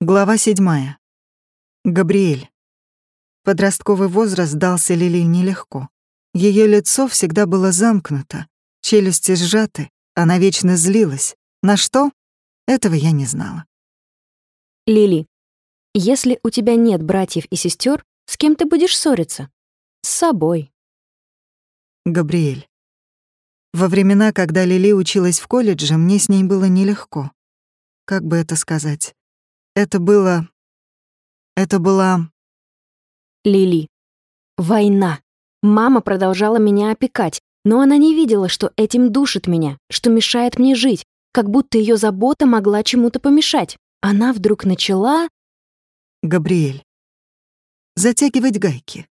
Глава седьмая. Габриэль. Подростковый возраст дался Лили нелегко. Ее лицо всегда было замкнуто, челюсти сжаты, она вечно злилась. На что? Этого я не знала. Лили, если у тебя нет братьев и сестер, с кем ты будешь ссориться? С собой. Габриэль. Во времена, когда Лили училась в колледже, мне с ней было нелегко. Как бы это сказать? Это было... Это была... Лили. Война. Мама продолжала меня опекать, но она не видела, что этим душит меня, что мешает мне жить, как будто ее забота могла чему-то помешать. Она вдруг начала... Габриэль. Затягивать гайки.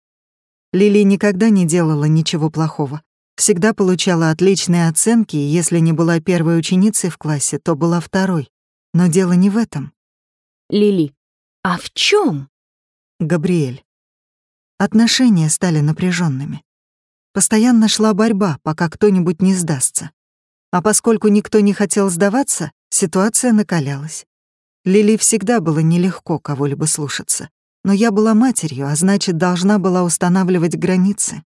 Лили никогда не делала ничего плохого. Всегда получала отличные оценки, и если не была первой ученицей в классе, то была второй. Но дело не в этом. Лили. А в чем? Габриэль. Отношения стали напряженными. Постоянно шла борьба, пока кто-нибудь не сдастся. А поскольку никто не хотел сдаваться, ситуация накалялась. Лили всегда было нелегко кого-либо слушаться. Но я была матерью, а значит, должна была устанавливать границы.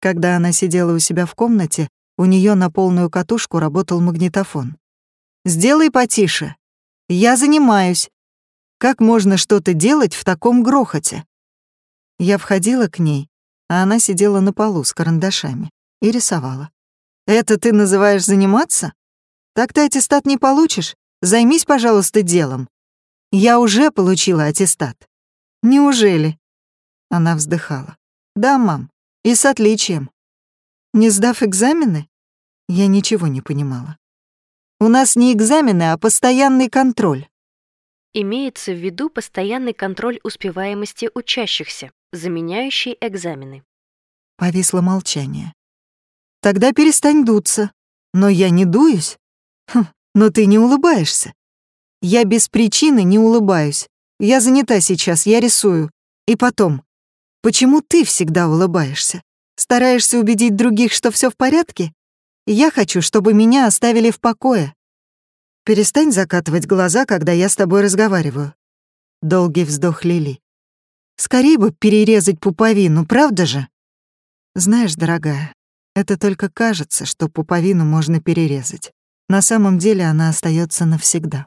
Когда она сидела у себя в комнате, у нее на полную катушку работал магнитофон. «Сделай потише. Я занимаюсь. Как можно что-то делать в таком грохоте? Я входила к ней, а она сидела на полу с карандашами и рисовала. «Это ты называешь заниматься? Так ты аттестат не получишь. Займись, пожалуйста, делом. Я уже получила аттестат. Неужели?» Она вздыхала. «Да, мам, и с отличием. Не сдав экзамены?» Я ничего не понимала. «У нас не экзамены, а постоянный контроль. Имеется в виду постоянный контроль успеваемости учащихся, заменяющий экзамены. Повисло молчание. Тогда перестань дуться. Но я не дуюсь. Хм, но ты не улыбаешься. Я без причины не улыбаюсь. Я занята сейчас, я рисую. И потом, почему ты всегда улыбаешься? Стараешься убедить других, что все в порядке? Я хочу, чтобы меня оставили в покое. Перестань закатывать глаза, когда я с тобой разговариваю. Долгий вздох Лили. Скорее бы перерезать пуповину, правда же? Знаешь, дорогая, это только кажется, что пуповину можно перерезать. На самом деле она остается навсегда.